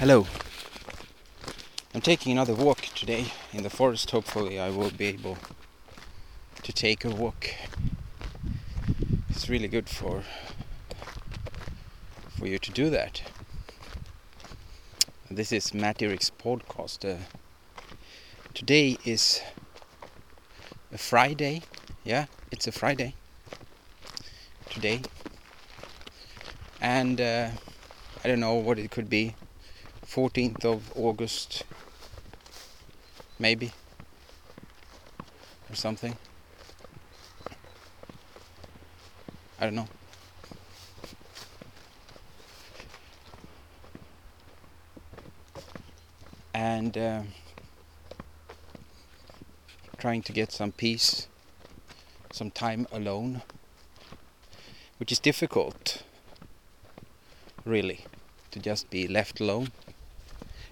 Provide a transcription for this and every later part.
Hello. I'm taking another walk today in the forest. Hopefully, I will be able to take a walk. It's really good for for you to do that. This is Matterik's podcast. Uh, today is a Friday. Yeah, it's a Friday today, and uh, I don't know what it could be. 14th of August, maybe, or something. I don't know. And uh, trying to get some peace, some time alone, which is difficult, really, to just be left alone.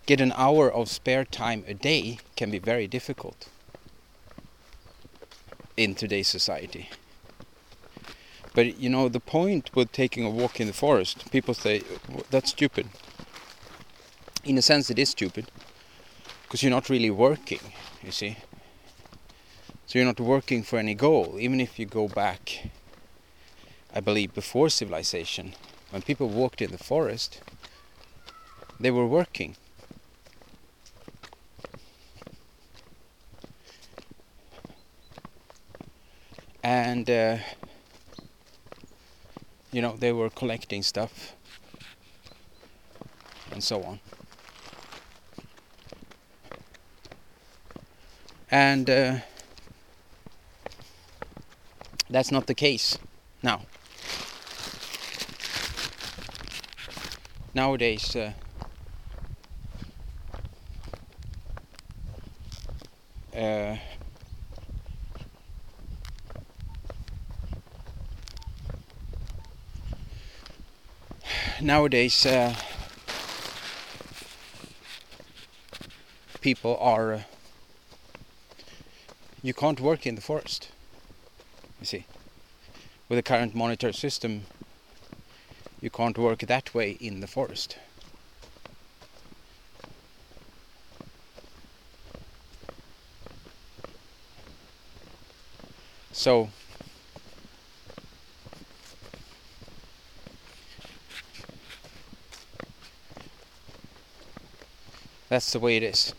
Get an hour of spare time a day can be very difficult in today's society. But you know, the point with taking a walk in the forest, people say that's stupid. In a sense, it is stupid because you're not really working, you see. So you're not working for any goal, even if you go back, I believe, before civilization. When people walked in the forest, they were working. And uh, you know, they were collecting stuff and so on. And uh, that's not the case now. Nowadays, uh, uh, nowadays uh, people are uh, you can't work in the forest you see. With the current monitor system you can't work that way in the forest. So That's the way it is.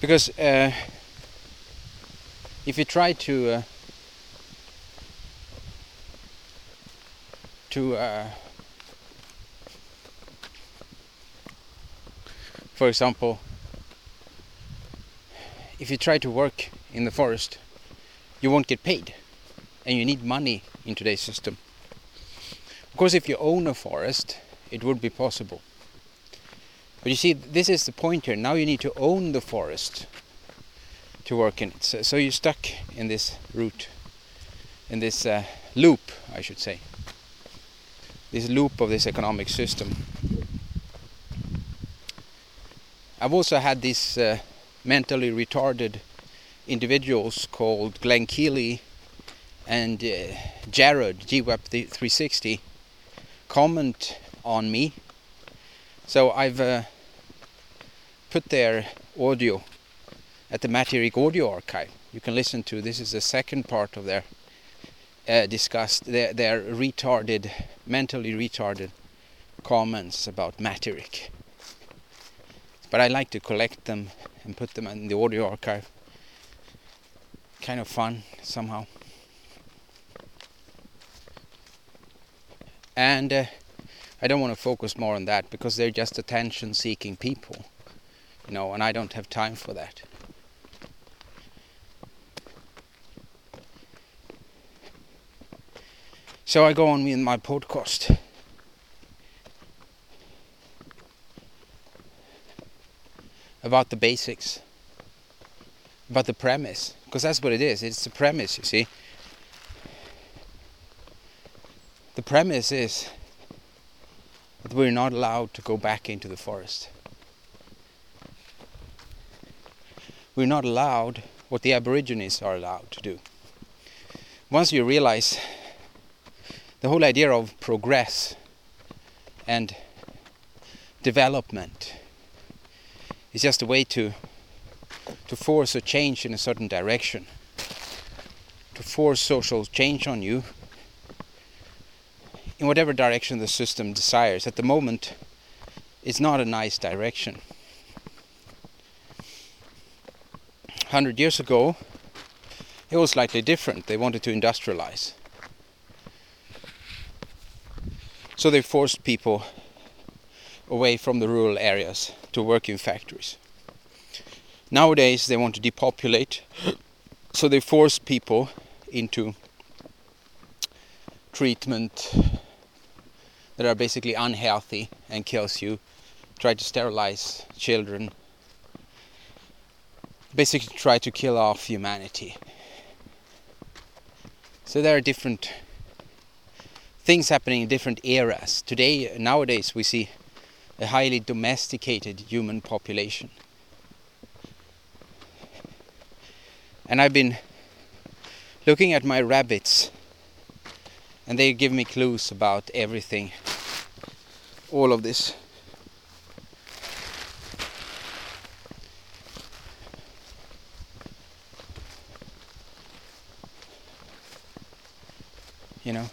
Because uh, if you try to uh, to uh, for example, if you try to work in the forest, you won't get paid, and you need money in today's system. Of course, if you own a forest, it would be possible. But you see, this is the point here. Now you need to own the forest to work in it. So, so you're stuck in this route, in this uh, loop, I should say. This loop of this economic system. I've also had these uh, mentally retarded individuals called Glenn Keely and uh, Jared GWAP 360 comment on me. So I've uh, put their audio at the Matterik audio archive. You can listen to this is the second part of their uh, discussed their, their retarded, mentally retarded comments about Matterik but I like to collect them and put them in the audio archive. Kind of fun somehow. And uh, I don't want to focus more on that because they're just attention seeking people, you know, and I don't have time for that. So I go on with my podcast. About the basics, about the premise, because that's what it is. It's the premise, you see. The premise is that we're not allowed to go back into the forest. We're not allowed what the Aborigines are allowed to do. Once you realize the whole idea of progress and development is just a way to to force a change in a certain direction to force social change on you in whatever direction the system desires. At the moment, it's not a nice direction. 100 years ago, it was slightly different. They wanted to industrialize. So they forced people away from the rural areas to work in factories. Nowadays, they want to depopulate, so they force people into treatment that are basically unhealthy and kills you. Try to sterilize children. Basically try to kill off humanity. So there are different things happening in different eras. Today, nowadays, we see a highly domesticated human population. And I've been looking at my rabbits and they give me clues about everything. All of this. You know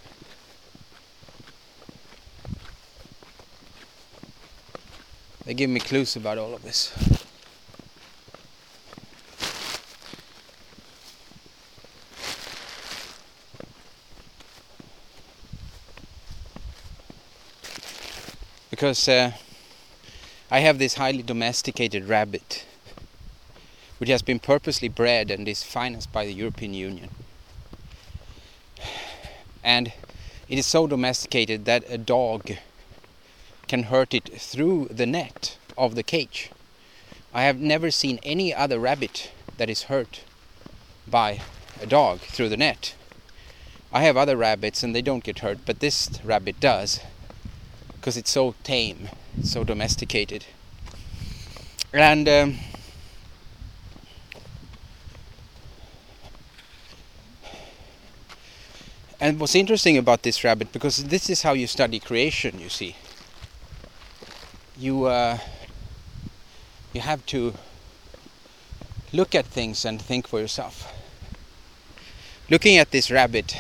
they give me clues about all of this because uh, I have this highly domesticated rabbit which has been purposely bred and is financed by the European Union. And it is so domesticated that a dog can hurt it through the net of the cage. I have never seen any other rabbit that is hurt by a dog through the net. I have other rabbits and they don't get hurt, but this rabbit does because it's so tame, so domesticated. And um, and what's interesting about this rabbit, because this is how you study creation, you see. You uh, you have to look at things and think for yourself. Looking at this rabbit,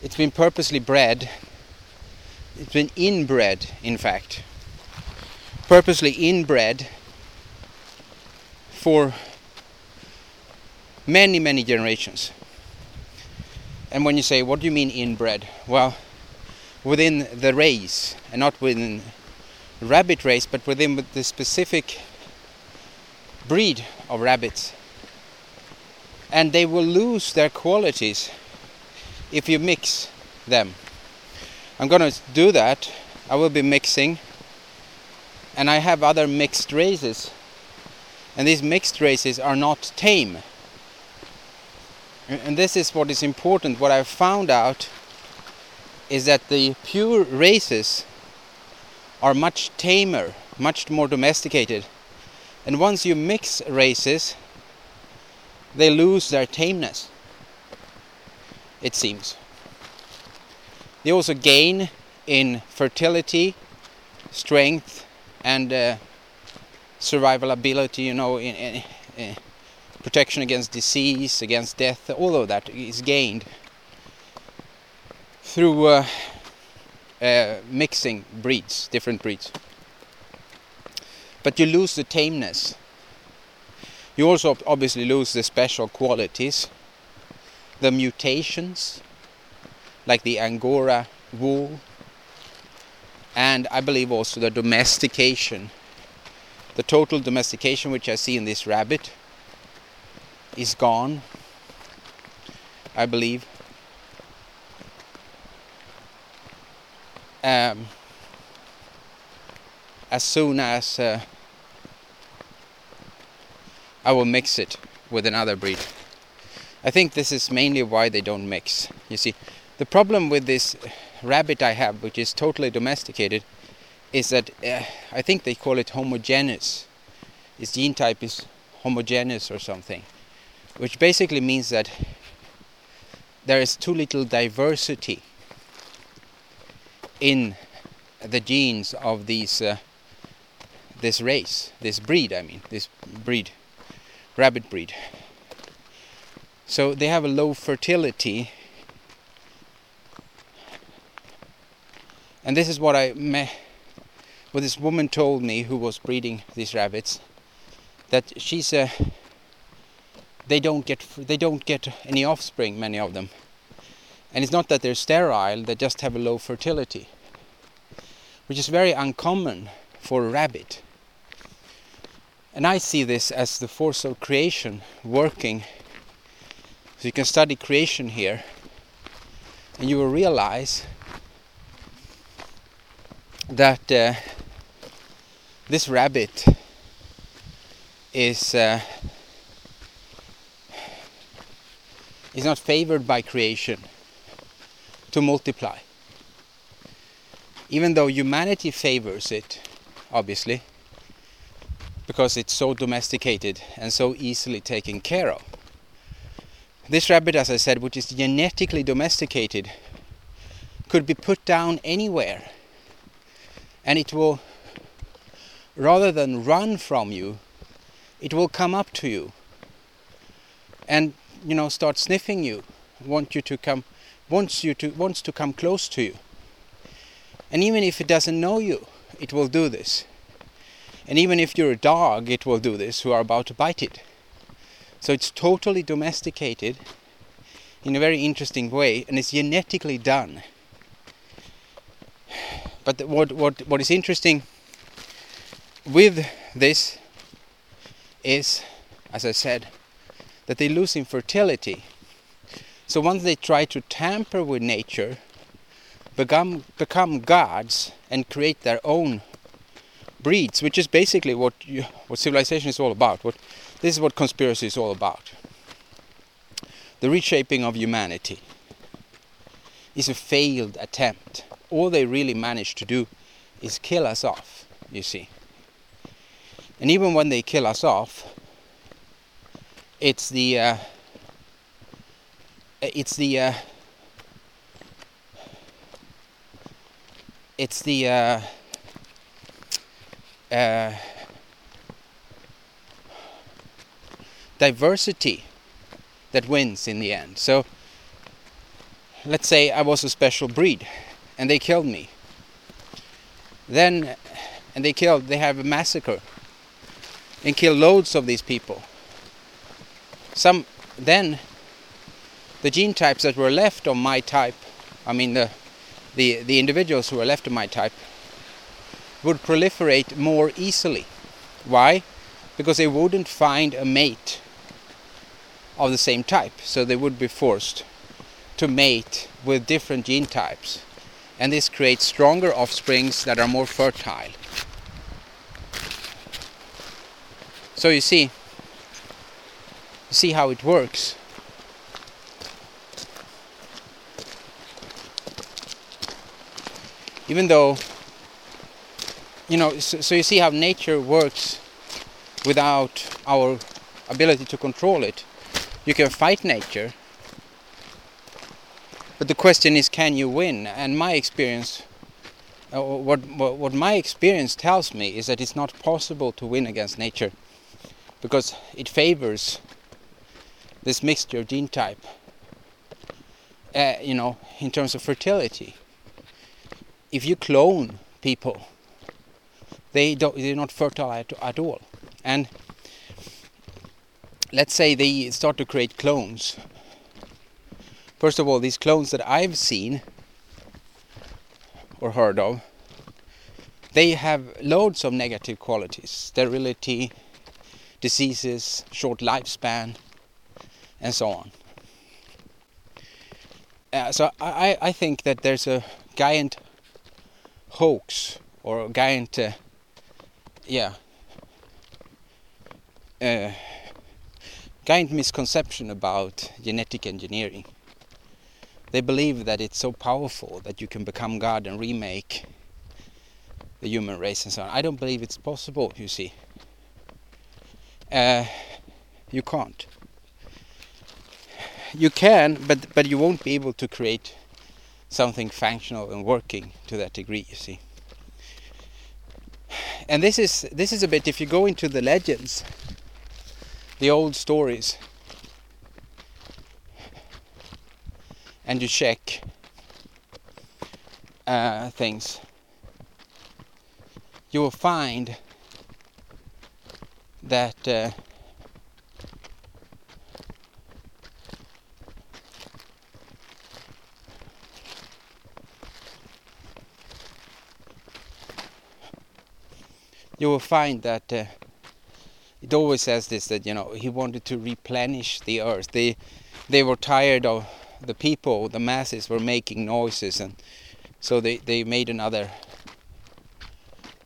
it's been purposely bred it's been inbred, in fact, purposely inbred for many, many generations. And when you say, what do you mean inbred? Well, within the race, and not within rabbit race, but within the specific breed of rabbits. And they will lose their qualities if you mix them. I'm gonna do that. I will be mixing and I have other mixed races and these mixed races are not tame and this is what is important what I've found out is that the pure races are much tamer much more domesticated and once you mix races they lose their tameness it seems they also gain in fertility, strength, and uh, survival ability. You know, in, in, in protection against disease, against death. All of that is gained through uh, uh, mixing breeds, different breeds. But you lose the tameness. You also obviously lose the special qualities, the mutations like the Angora wool, and I believe also the domestication. The total domestication which I see in this rabbit is gone, I believe. Um, as soon as uh, I will mix it with another breed. I think this is mainly why they don't mix. You see, the problem with this rabbit I have, which is totally domesticated, is that uh, I think they call it homogeneous. Its gene type is homogeneous or something, which basically means that there is too little diversity in the genes of these uh, this race, this breed. I mean, this breed, rabbit breed. So they have a low fertility, and this is what I me what this woman told me who was breeding these rabbits that she's a uh, they don't get they don't get any offspring many of them and it's not that they're sterile they just have a low fertility which is very uncommon for a rabbit. And I see this as the force of creation working. So you can study creation here and you will realize that uh, this rabbit is uh, is not favored by creation to multiply. Even though humanity favors it obviously because it's so domesticated and so easily taken care of. This rabbit as i said which is genetically domesticated could be put down anywhere. And it will rather than run from you, it will come up to you and you know start sniffing you, want you to come, wants you to wants to come close to you. And even if it doesn't know you, it will do this. And even if you're a dog, it will do this who are about to bite it. So it's totally domesticated in a very interesting way and it's genetically done. But what what what is interesting with this is, as I said, that they lose in fertility. So once they try to tamper with nature, become become gods and create their own breeds, which is basically what you, what civilization is all about. What this is what conspiracy is all about. The reshaping of humanity is a failed attempt. All they really managed to do is kill us off, you see. And even when they kill us off, it's the uh, it's the uh, it's the uh, uh, diversity that wins in the end. So let's say I was a special breed and they killed me. Then and they killed they have a massacre and kill loads of these people. Some then the gene types that were left of my type, I mean the the the individuals who were left of my type would proliferate more easily. Why? Because they wouldn't find a mate of the same type, so they would be forced to mate with different gene types. And this creates stronger offsprings that are more fertile. So you see, you see how it works. Even though, you know, so, so you see how nature works without our ability to control it. You can fight nature, but the question is, can you win? And my experience, uh, what, what what my experience tells me is that it's not possible to win against nature because it favors this mixture of gene type uh, you know in terms of fertility if you clone people they don't they're not fertile at, at all and let's say they start to create clones first of all these clones that I've seen or heard of they have loads of negative qualities sterility diseases, short lifespan, and so on. Uh, so I, I think that there's a giant hoax or a giant, uh, yeah, uh, giant misconception about genetic engineering. They believe that it's so powerful that you can become God and remake the human race and so on. I don't believe it's possible. You see, uh, you can't. You can, but but you won't be able to create something functional and working to that degree. You see, and this is this is a bit. If you go into the legends, the old stories, and you check uh, things, you will find that uh, you will find that uh, it always says this that you know he wanted to replenish the earth. They they were tired of the people the masses were making noises and so they they made another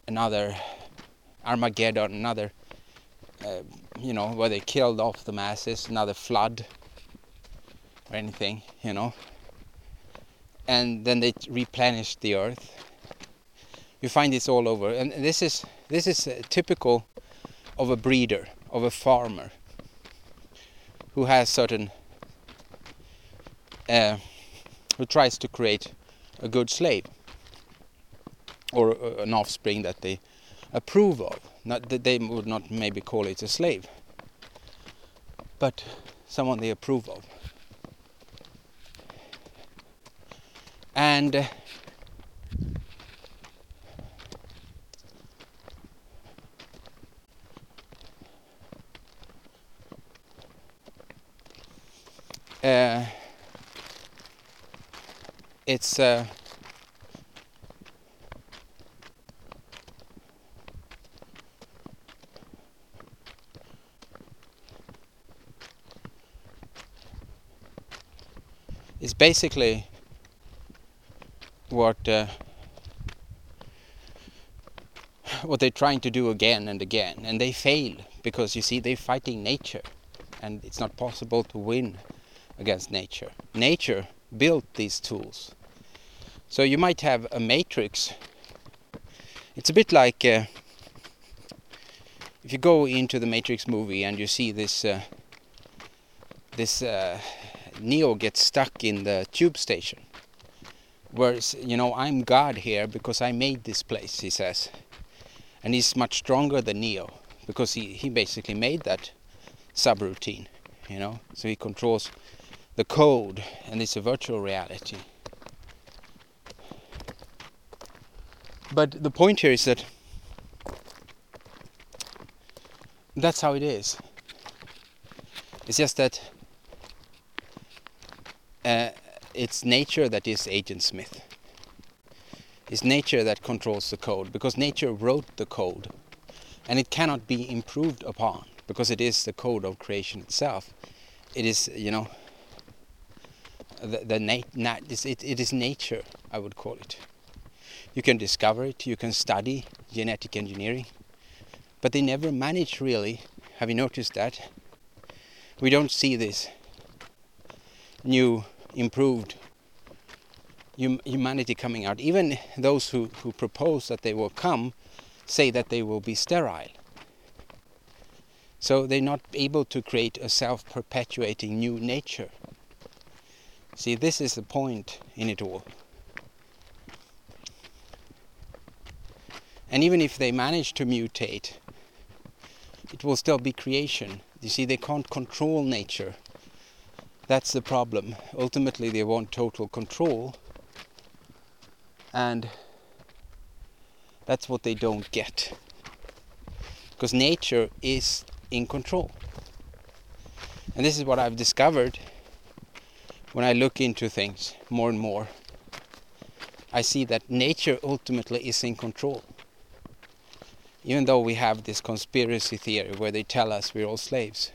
another armageddon another uh, you know where they killed off the masses another flood or anything you know. And then they replenished the earth you find this all over. And this is this is typical of a breeder of a farmer who has certain uh, who tries to create a good slave or uh, an offspring that they approve of not that they would not maybe call it a slave but someone they approve of. And uh, uh, it's uh, it's basically what uh, what they're trying to do again and again and they fail because you see they're fighting nature and it's not possible to win against nature. Nature built these tools. So you might have a matrix. It's a bit like uh, if you go into the Matrix movie and you see this uh, this uh, Neo gets stuck in the tube station. Whereas, you know, I'm God here because I made this place, he says. And he's much stronger than Neo because he, he basically made that subroutine, you know, so he controls the code and it's a virtual reality. But the point here is that that's how it is. It's just that uh, it's nature that is Agent Smith. It's nature that controls the code because nature wrote the code and it cannot be improved upon because it is the code of creation itself. It is, you know, the, nat, it, it is nature, I would call it. You can discover it, you can study genetic engineering, but they never manage really. Have you noticed that? We don't see this new, improved humanity coming out. Even those who, who propose that they will come say that they will be sterile. So they're not able to create a self-perpetuating new nature. See, this is the point in it all. And even if they manage to mutate, it will still be creation. You see, they can't control nature. That's the problem. Ultimately, they want total control. And that's what they don't get. Because nature is in control. And this is what I've discovered when I look into things more and more, I see that nature ultimately is in control. Even though we have this conspiracy theory where they tell us we're all slaves.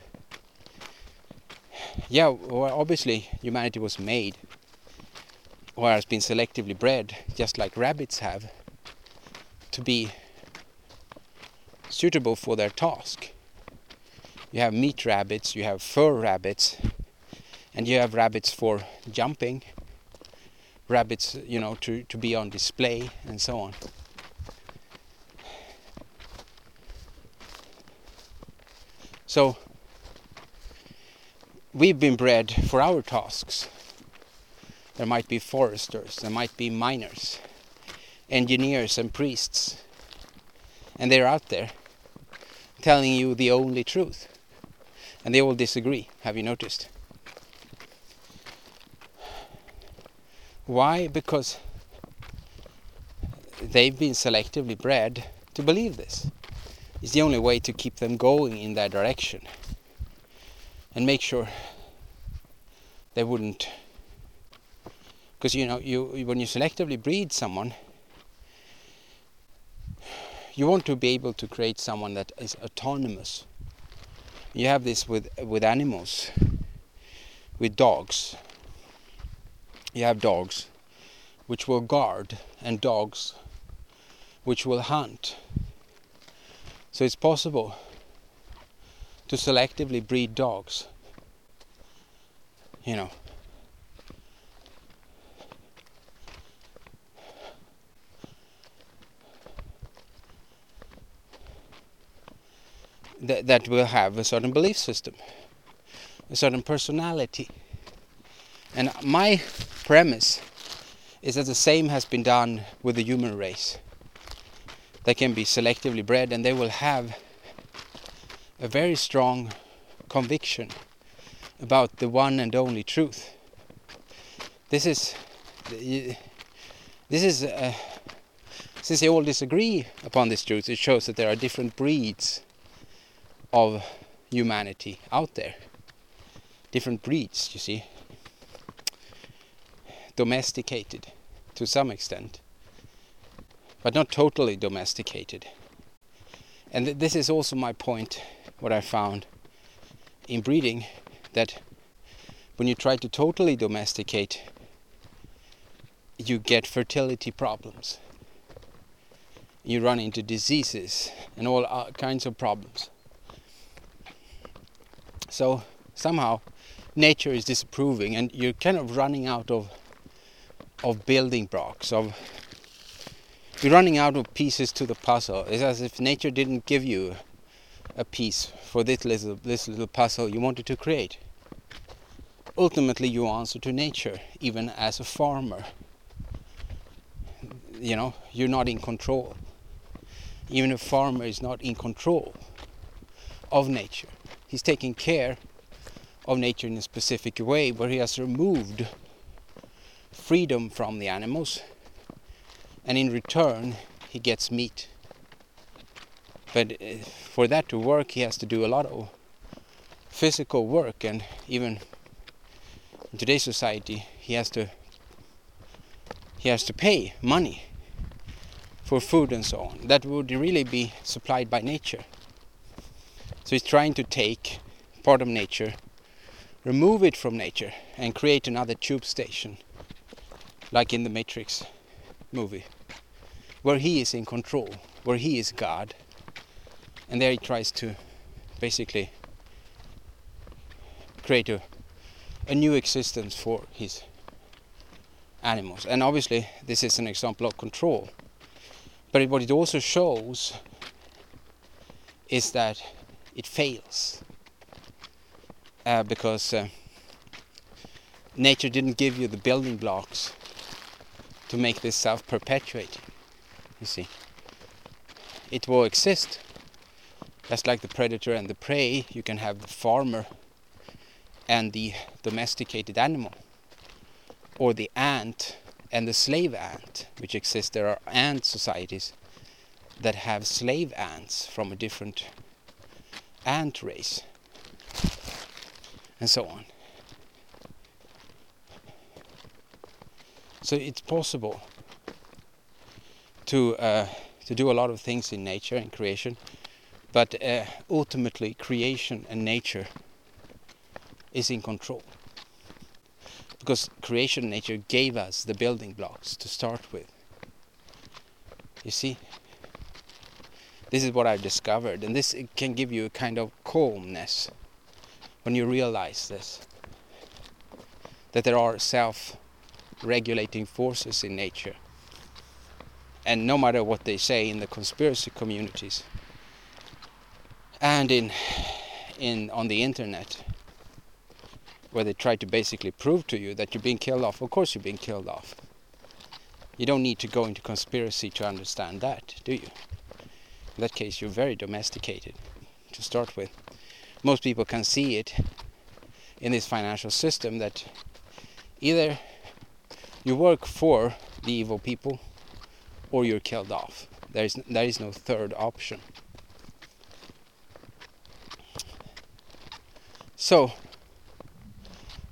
Yeah, well, obviously humanity was made or has been selectively bred, just like rabbits have, to be suitable for their task. You have meat rabbits, you have fur rabbits, and you have rabbits for jumping rabbits you know to, to be on display and so on. So we've been bred for our tasks. There might be foresters there might be miners engineers and priests. And they're out there telling you the only truth. And they all disagree. Have you noticed? Why? Because they've been selectively bred to believe this. It's the only way to keep them going in that direction and make sure they wouldn't because you know you when you selectively breed someone you want to be able to create someone that is autonomous you have this with with animals with dogs you have dogs which will guard and dogs which will hunt so it's possible to selectively breed dogs you know that, that will have a certain belief system, a certain personality. And my premise is that the same has been done with the human race. They can be selectively bred and they will have a very strong conviction about the one and only truth. This is this is uh, since they all disagree upon this truth, it shows that there are different breeds of humanity out there. Different breeds, you see. Domesticated to some extent, but not totally domesticated. And th this is also my point, what I found in breeding, that when you try to totally domesticate, you get fertility problems. You run into diseases and all uh, kinds of problems. So somehow nature is disapproving and you're kind of running out of of building blocks of you're running out of pieces to the puzzle. It's as if nature didn't give you a piece for this little this little puzzle you wanted to create. Ultimately you answer to nature, even as a farmer. You know, you're not in control. Even a farmer is not in control of nature he's taking care of nature in a specific way where he has removed freedom from the animals. And in return he gets meat. But uh, for that to work he has to do a lot of physical work and even in today's society he has to he has to pay money for food and so on. That would really be supplied by nature. So he's trying to take part of nature, remove it from nature, and create another tube station, like in the Matrix movie, where he is in control, where he is God. And there he tries to basically create a, a new existence for his animals. And obviously, this is an example of control. But what it also shows is that it fails uh, because uh, nature didn't give you the building blocks to make this self-perpetuating you see. It will exist. Just like the predator and the prey you can have the farmer and the domesticated animal or the ant and the slave ant which exist. There are ant societies that have slave ants from a different ant race and so on. So it's possible to uh, to do a lot of things in nature and creation, but uh, ultimately creation and nature is in control because creation and nature gave us the building blocks to start with. You see? This is what I've discovered, and this can give you a kind of calmness when you realize this. That there are self-regulating forces in nature. And no matter what they say in the conspiracy communities, and in in on the internet where they try to basically prove to you that you're being killed off. Of course you're being killed off. You don't need to go into conspiracy to understand that, do you? In that case, you're very domesticated to start with. Most people can see it in this financial system that either you work for the evil people or you're killed off. There is there is no third option. So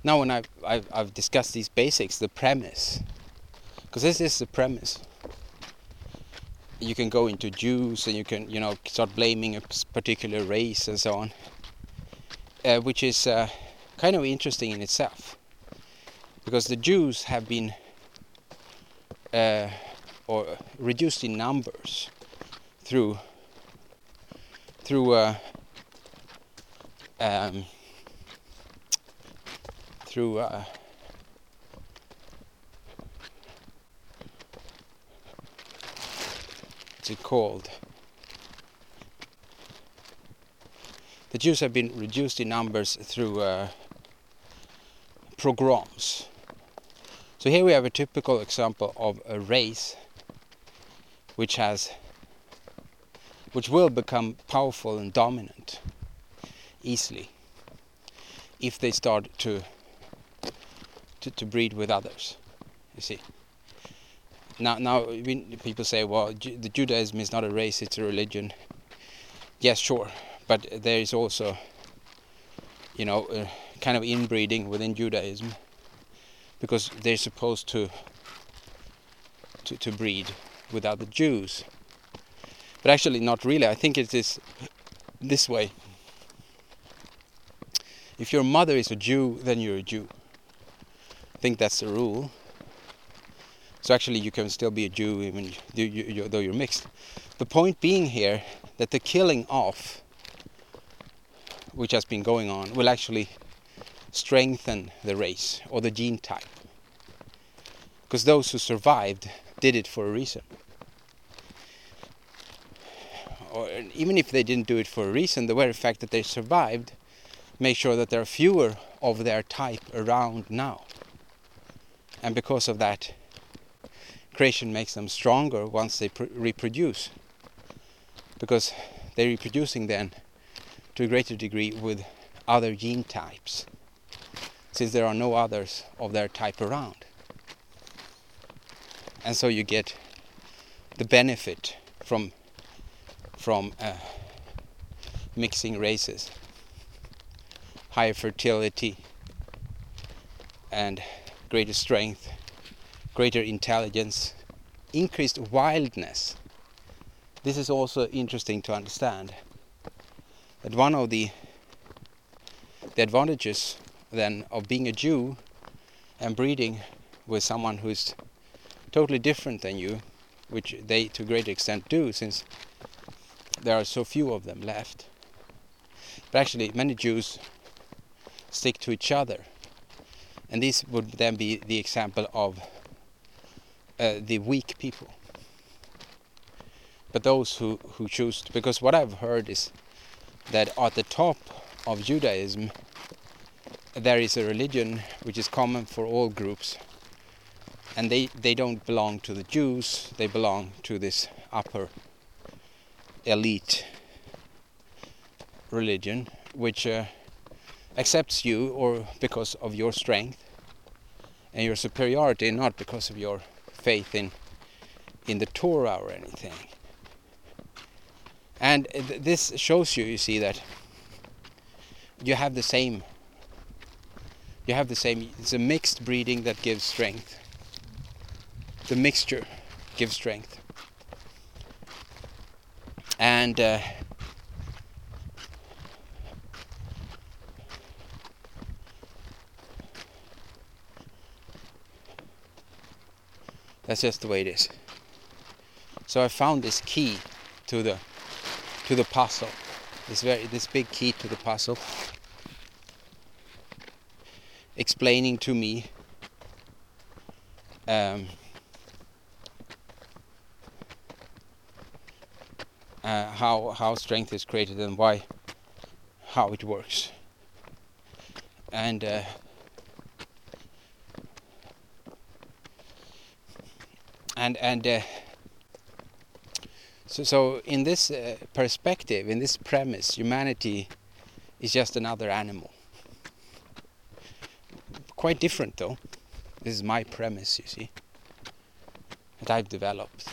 now when I've, I've, I've discussed these basics, the premise, because this is the premise. You can go into Jews and you can you know start blaming a particular race and so on, uh, which is uh, kind of interesting in itself, because the Jews have been uh, or reduced in numbers through through uh, um, through uh, what's it called? The Jews have been reduced in numbers through uh, pogroms. So here we have a typical example of a race which has which will become powerful and dominant easily if they start to to, to breed with others you see. Now now people say well the Judaism is not a race it's a religion. Yes sure but there is also you know uh, kind of inbreeding within Judaism because they're supposed to to, to breed without the Jews. But actually, not really. I think it is this way. If your mother is a Jew, then you're a Jew. I think that's the rule. So actually, you can still be a Jew even though you're mixed. The point being here that the killing off, which has been going on, will actually strengthen the race or the gene type. Because those who survived did it for a reason. Or even if they didn't do it for a reason, the very fact that they survived makes sure that there are fewer of their type around now. And because of that, creation makes them stronger once they reproduce. Because they're reproducing then to a greater degree with other gene types, since there are no others of their type around. And so you get the benefit from from uh, mixing races. Higher fertility and greater strength greater intelligence increased wildness. This is also interesting to understand that one of the the advantages then of being a Jew and breeding with someone who's totally different than you, which they to a great extent do since there are so few of them left. But actually many Jews stick to each other. And this would then be the example of uh, the weak people. But those who, who choose, to, because what I've heard is that at the top of Judaism there is a religion which is common for all groups. And they they don't belong to the Jews they belong to this upper elite religion which uh, accepts you or because of your strength and your superiority not because of your faith in in the Torah or anything. And th this shows you you see that you have the same you have the same it's a mixed breeding that gives strength the mixture gives strength. And uh, that's just the way it is. So I found this key to the to the puzzle. This very this big key to the puzzle explaining to me um, uh, how how strength is created and why how it works. And uh, and and uh, so so in this uh, perspective, in this premise, humanity is just another animal. Quite different though. This is my premise, you see, that I've developed.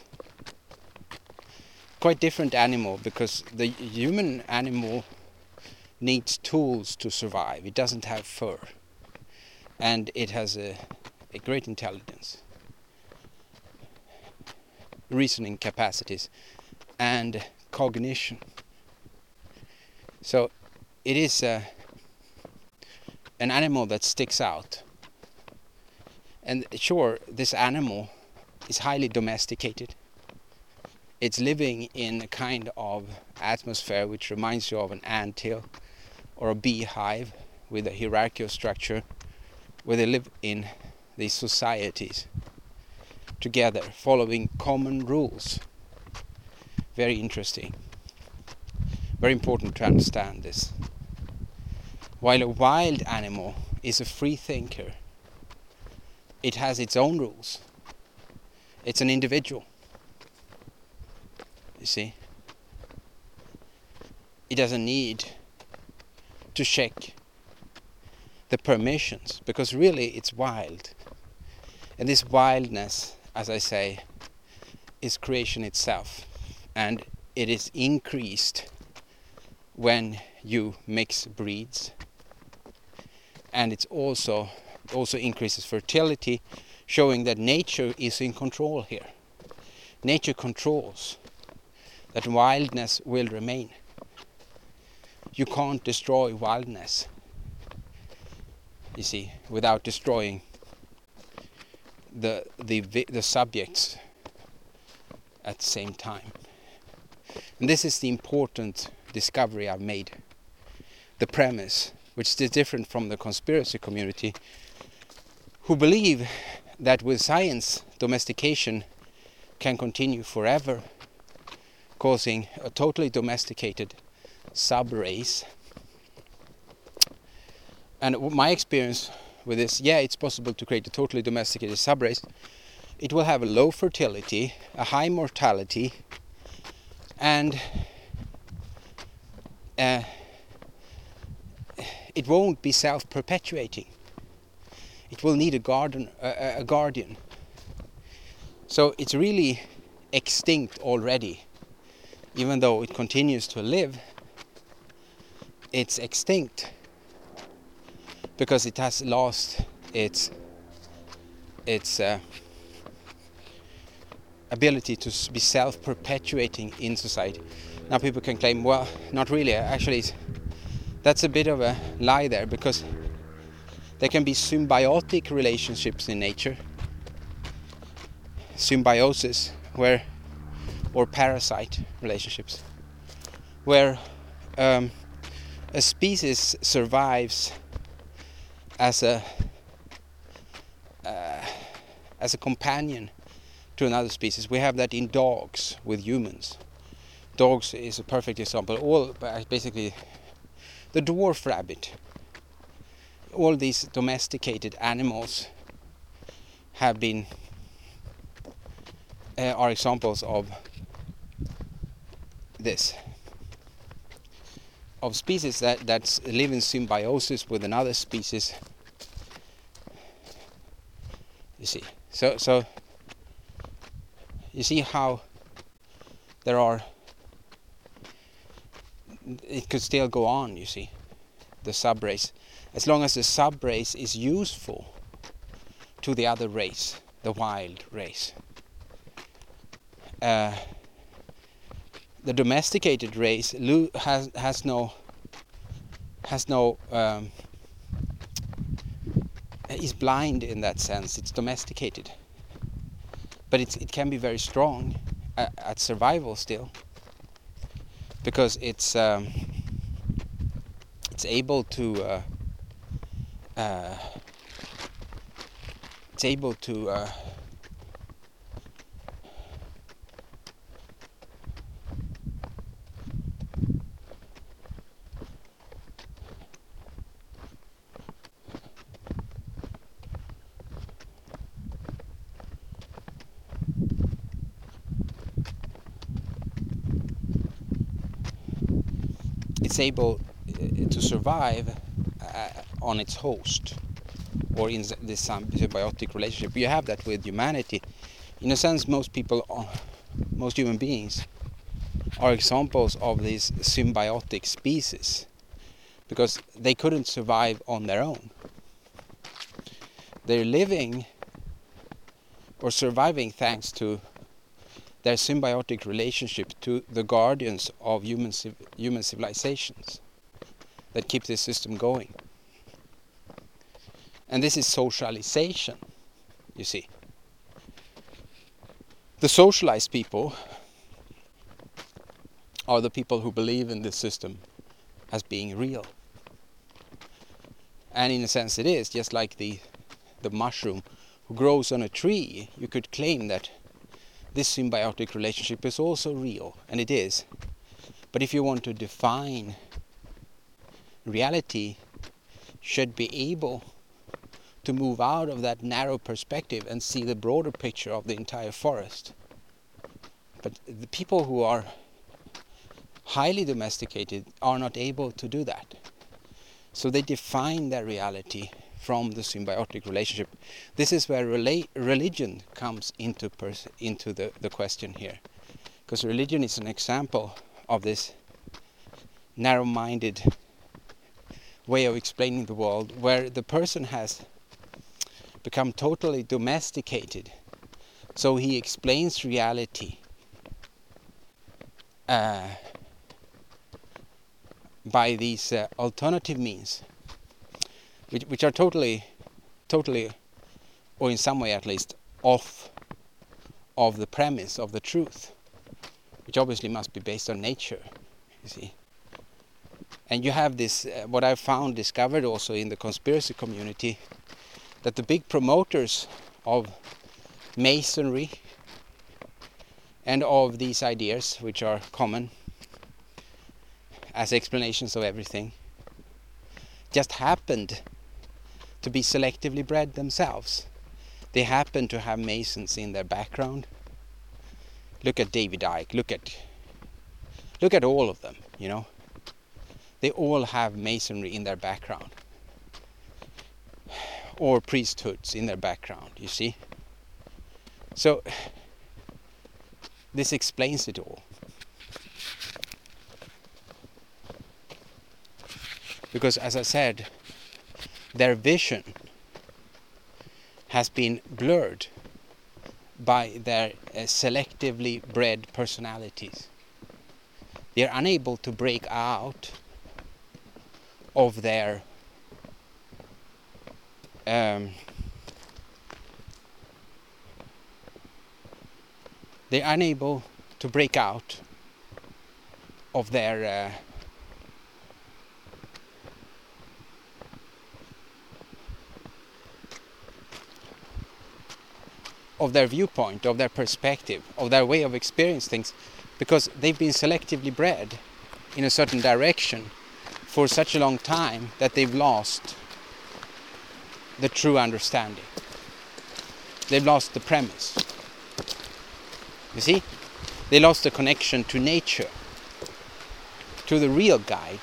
Quite different animal because the human animal needs tools to survive. It doesn't have fur. And it has a, a great intelligence, reasoning capacities, and cognition. So it is uh, an animal that sticks out. And sure, this animal is highly domesticated. It's living in a kind of atmosphere which reminds you of an ant hill or a beehive with a hierarchical structure where they live in these societies together following common rules. Very interesting. Very important to understand this. While a wild animal is a free thinker, it has its own rules. It's an individual. You see? It doesn't need to check the permissions because really it's wild. And this wildness, as I say, is creation itself. And it is increased when you mix breeds and it's also also increases fertility showing that nature is in control here. Nature controls that wildness will remain. You can't destroy wildness you see without destroying the the the subjects at the same time. And this is the important discovery I've made. The premise which is different from the conspiracy community, who believe that with science, domestication can continue forever, causing a totally domesticated sub-race. And my experience with this, yeah, it's possible to create a totally domesticated sub-race. It will have a low fertility, a high mortality, and uh, it won't be self-perpetuating. It will need a garden, a guardian. So it's really extinct already, even though it continues to live. It's extinct because it has lost its its uh, ability to be self-perpetuating in society. Now people can claim, well, not really. Actually, that's a bit of a lie there because there can be symbiotic relationships in nature. Symbiosis where or parasite relationships where um, a species survives as a uh, as a companion to another species. We have that in dogs with humans. Dogs is a perfect example. All basically the dwarf rabbit. All these domesticated animals have been uh, are examples of this. Of species that that live in symbiosis with another species. You see. So so you see how there are it could still go on, you see, the sub race, as long as the sub race is useful to the other race, the wild race. Uh, the domesticated race has has no has no um, is blind in that sense. It's domesticated, but it can be very strong at, at survival still because it's um, it's able to uh, uh, it's able to it's able uh, to survive uh, on its host or in this symbiotic relationship. You have that with humanity. In a sense, most people, are, most human beings, are examples of these symbiotic species because they couldn't survive on their own. They're living or surviving thanks to their symbiotic relationship to the guardians of human, human civilizations that keep this system going. And this is socialization, you see. The socialized people are the people who believe in this system as being real. And in a sense it is, just like the, the mushroom who grows on a tree, you could claim that this symbiotic relationship is also real, and it is. But if you want to define reality, should be able to move out of that narrow perspective and see the broader picture of the entire forest. But the people who are highly domesticated are not able to do that. So they define their reality from the symbiotic relationship. This is where rela religion comes into into the, the question here. Because religion is an example of this narrow-minded way of explaining the world where the person has become totally domesticated. So he explains reality uh, by these uh, alternative means, which, which are totally, totally, or in some way at least, off of the premise of the truth, which obviously must be based on nature, you see. And you have this, uh, what I've found discovered also in the conspiracy community, that the big promoters of masonry and of these ideas, which are common as explanations of everything, just happened to be selectively bred themselves. They happen to have Masons in their background. Look at David Icke. Look at look at all of them. You know, they all have Masonry in their background or priesthoods in their background. You see. So this explains it all. because as I said their vision has been blurred by their uh, selectively bred personalities. They are unable to break out of their um, they're unable to break out of their uh, of their viewpoint, of their perspective, of their way of experiencing things, because they've been selectively bred in a certain direction for such a long time that they've lost the true understanding. They've lost the premise. You see? They lost the connection to nature, to the real guide.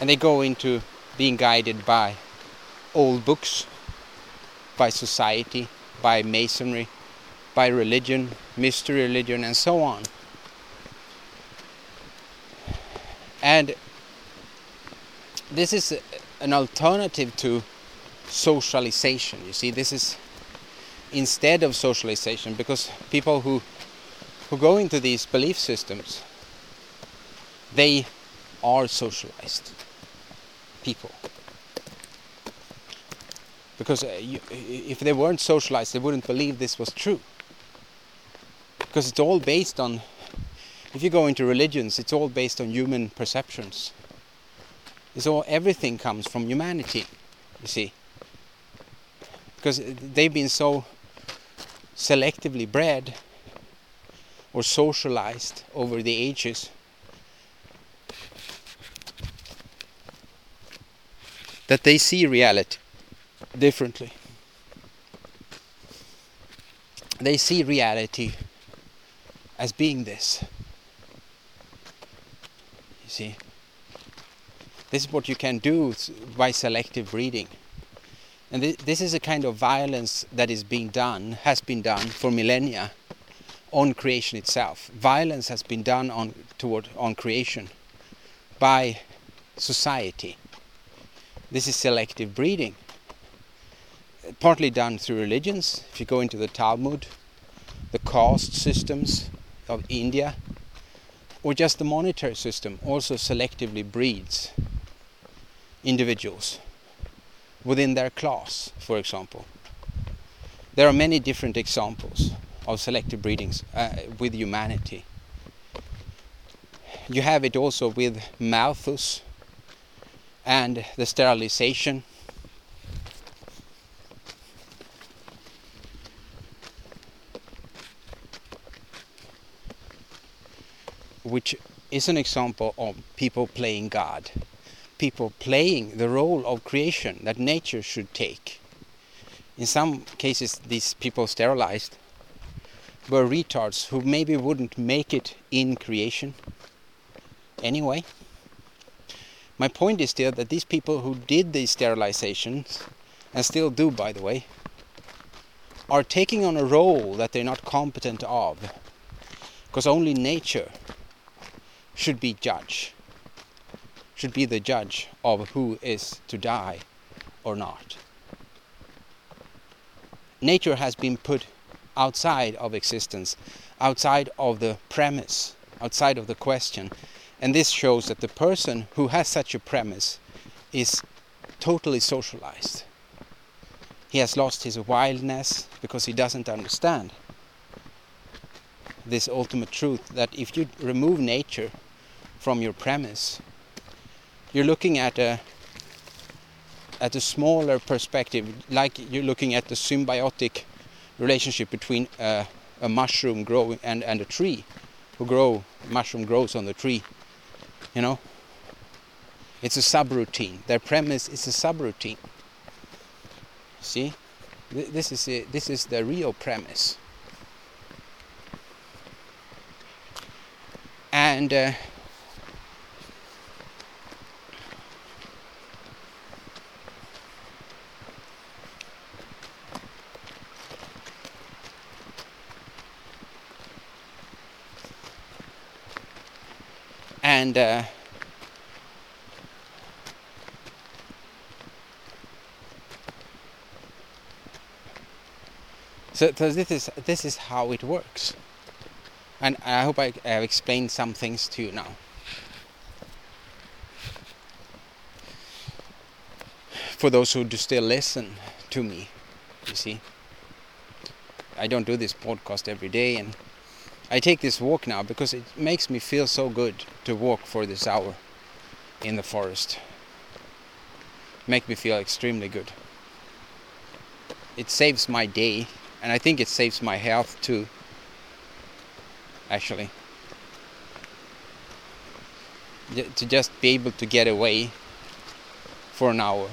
And they go into being guided by old books, by society, by masonry, by religion, mystery religion, and so on. And this is an alternative to socialization. You see, this is instead of socialization because people who who go into these belief systems they are socialized people because uh, you, if they weren't socialized they wouldn't believe this was true. Because it's all based on if you go into religions it's all based on human perceptions. It's all everything comes from humanity you see. Because they've been so selectively bred or socialized over the ages. That they see reality differently. They see reality as being this. You see, this is what you can do by selective breeding. And th this is a kind of violence that is being done, has been done for millennia on creation itself. Violence has been done on toward on creation by society. This is selective breeding. Partly done through religions. If you go into the Talmud, the caste systems of India, or just the monetary system also selectively breeds individuals within their class, for example. There are many different examples of selective breedings uh, with humanity. You have it also with Malthus and the sterilization. Which is an example of people playing God. People playing the role of creation that nature should take. In some cases, these people sterilized were retards who maybe wouldn't make it in creation anyway. My point is still that these people who did these sterilizations, and still do by the way, are taking on a role that they're not competent of. Because only nature should be judge, should be the judge of who is to die or not. Nature has been put outside of existence, outside of the premise, outside of the question. And this shows that the person who has such a premise is totally socialized. He has lost his wildness because he doesn't understand this ultimate truth that if you remove nature from your premise, you're looking at a at a smaller perspective, like you're looking at the symbiotic relationship between uh, a mushroom growing and, and a tree who grow mushroom grows on the tree you know? It's a subroutine. Their premise is a subroutine. See? This is a, this is the real premise. And uh, and uh, so, so this is this is how it works. And I hope I have explained some things to you now. For those who do still listen to me you see I don't do this podcast every day and I take this walk now because it makes me feel so good to walk for this hour in the forest. Make me feel extremely good. It saves my day and I think it saves my health too. Actually. To just be able to get away for an hour.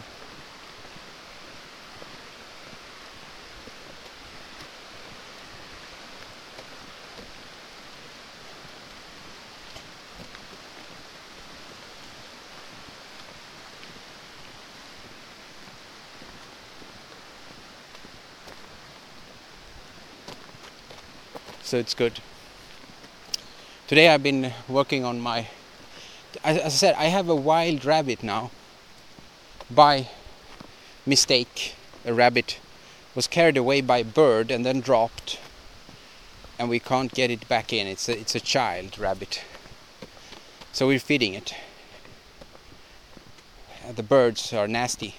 So it's good. Today I've been working on my, as I said, I have a wild rabbit now. By mistake, a rabbit was carried away by a bird and then dropped, and we can't get it back in. It's a, it's a child rabbit, so we're feeding it. Uh, the birds are nasty.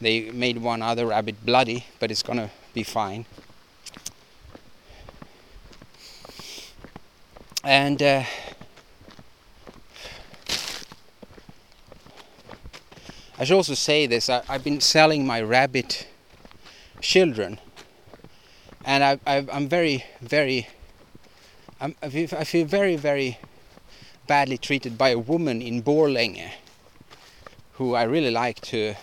They made one other rabbit bloody, but it's gonna be fine. And uh, I should also say this I, have been selling my rabbit children. And I, am very very I'm, I feel very very badly treated by a woman in Borlänge who I really like to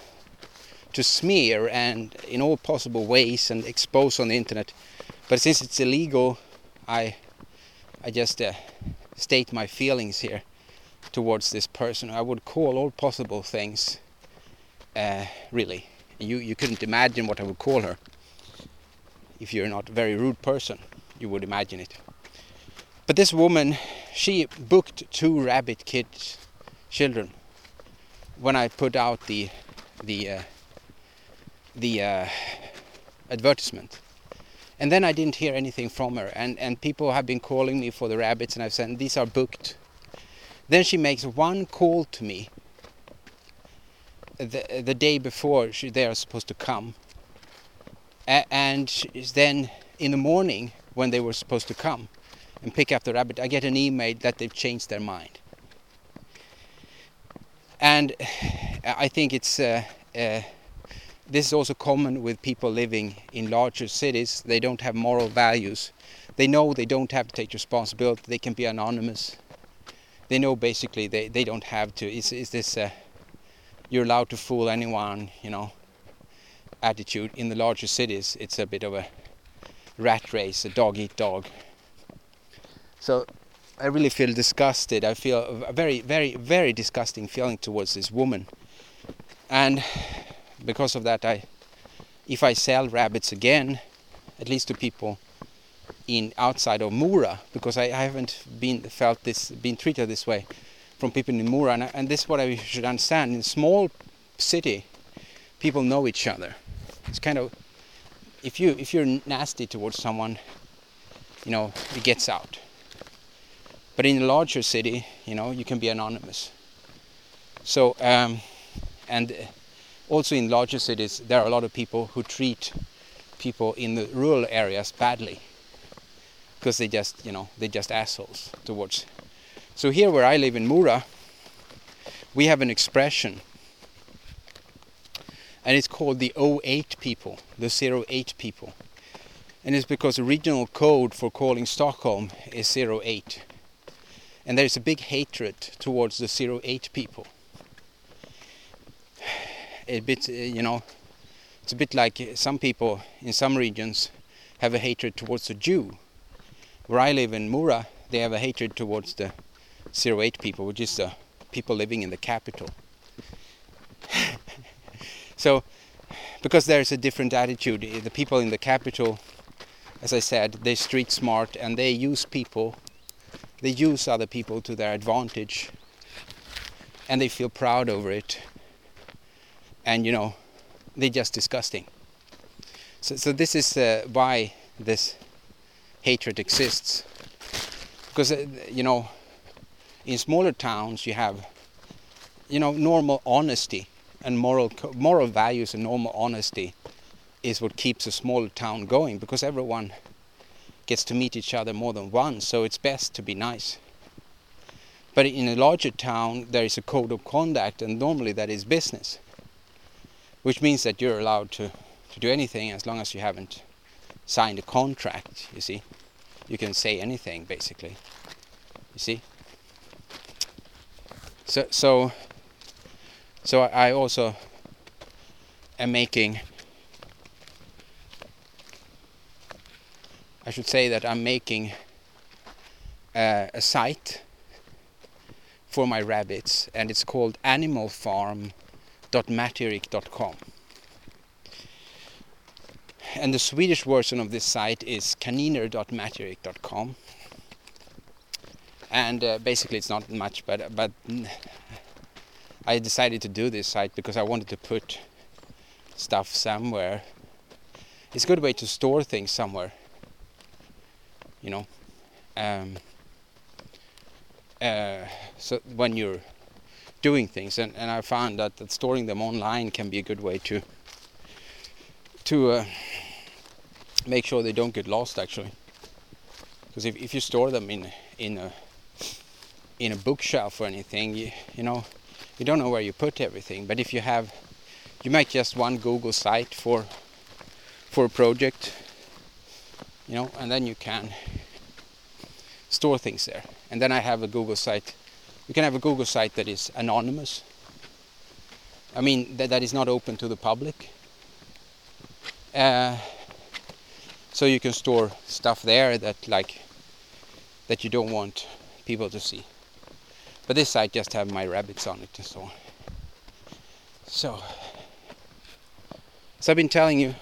to smear and in all possible ways and expose on the internet. But since it's illegal I I just uh, state my feelings here towards this person. I would call all possible things. Uh, really, you you couldn't imagine what I would call her. If you're not a very rude person, you would imagine it. But this woman, she booked two rabbit kids, children, when I put out the the uh, the uh, advertisement. And then I didn't hear anything from her, and and people have been calling me for the rabbits, and I've said these are booked. Then she makes one call to me the the day before she, they are supposed to come, A and then in the morning when they were supposed to come and pick up the rabbit, I get an email that they've changed their mind. And I think it's uh, uh, this is also common with people living in larger cities. They don't have moral values. They know they don't have to take responsibility. They can be anonymous. They know basically they, they don't have to. Is is this uh, you're allowed to fool anyone? You know, attitude in the larger cities. It's a bit of a rat race, a dog eat dog. So I really feel disgusted. I feel a very, very, very disgusting feeling towards this woman. And because of that, I, if I sell rabbits again, at least to people in outside of Mora, because I, I haven't been felt this, been treated this way from people in Mora, and, and this is what I should understand. In a small city, people know each other. It's kind of if you if you're nasty towards someone, you know, it gets out. But in a larger city, you know, you can be anonymous. So, um, and also in larger cities, there are a lot of people who treat people in the rural areas badly because they just, you know, they're just assholes towards. So here, where I live in Mora, we have an expression, and it's called the 08 people, the 08 people, and it's because the regional code for calling Stockholm is 08 and there is a big hatred towards the 08 people. A bit, uh, you know, it's a bit like some people in some regions have a hatred towards the Jew. Where I live in Mora, they have a hatred towards the 08 people, which is the people living in the capital. so, because there's a different attitude, the people in the capital, as I said, they're street smart and they use people they use other people to their advantage and they feel proud over it and you know they're just disgusting. So, so this is uh, why this hatred exists. Because uh, you know in smaller towns you have you know normal honesty and moral moral values and normal honesty is what keeps a small town going because everyone gets to meet each other more than once, so it's best to be nice. But in a larger town, there is a code of conduct, and normally that is business, which means that you're allowed to, to do anything as long as you haven't signed a contract, you see. You can say anything, basically. You see? So, so, so I also am making I should say that I'm making uh, a site for my rabbits and it's called animalfarm.matterik.com and the Swedish version of this site is kaniner.matterik.com and uh, basically it's not much but but I decided to do this site because I wanted to put stuff somewhere. It's a good way to store things somewhere you know? Um, uh, so when you're doing things and, and I found that, that storing them online can be a good way to to uh, make sure they don't get lost actually because if, if you store them in in a in a bookshelf or anything you, you know you don't know where you put everything but if you have you make just one Google site for for a project you know, and then you can store things there. And then I have a Google site. You can have a Google site that is anonymous. I mean, that, that is not open to the public. Uh, so you can store stuff there that like that you don't want people to see. But this site just have my rabbits on it and so on. So, so I've been telling you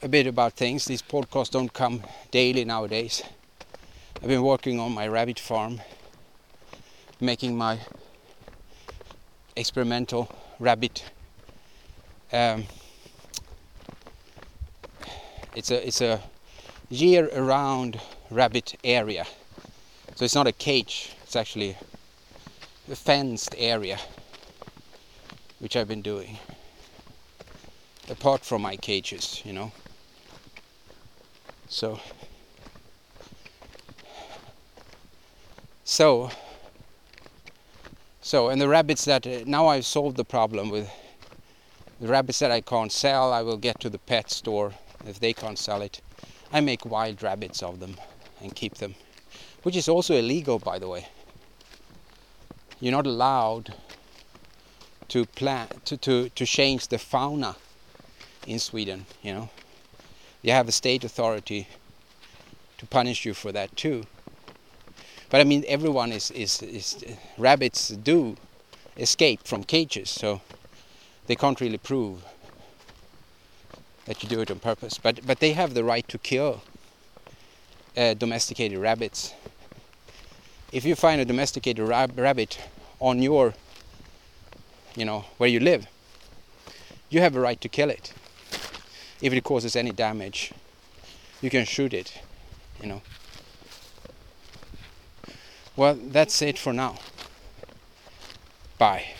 a bit about things. These podcasts don't come daily nowadays. I've been working on my rabbit farm, making my experimental rabbit. Um, it's a it's a year-round rabbit area, so it's not a cage. It's actually a fenced area, which I've been doing apart from my cages, you know. So, so, so, and the rabbits that uh, now I've solved the problem with the rabbits that I can't sell, I will get to the pet store if they can't sell it. I make wild rabbits of them and keep them, which is also illegal, by the way. You're not allowed to plant to, to, to change the fauna in Sweden, you know you have a state authority to punish you for that too. But I mean, everyone is is, is rabbits do escape from cages, so they can't really prove that you do it on purpose. But but they have the right to kill uh, domesticated rabbits. If you find a domesticated rab rabbit on your, you know, where you live, you have a right to kill it if it causes any damage you can shoot it you know well that's it for now. Bye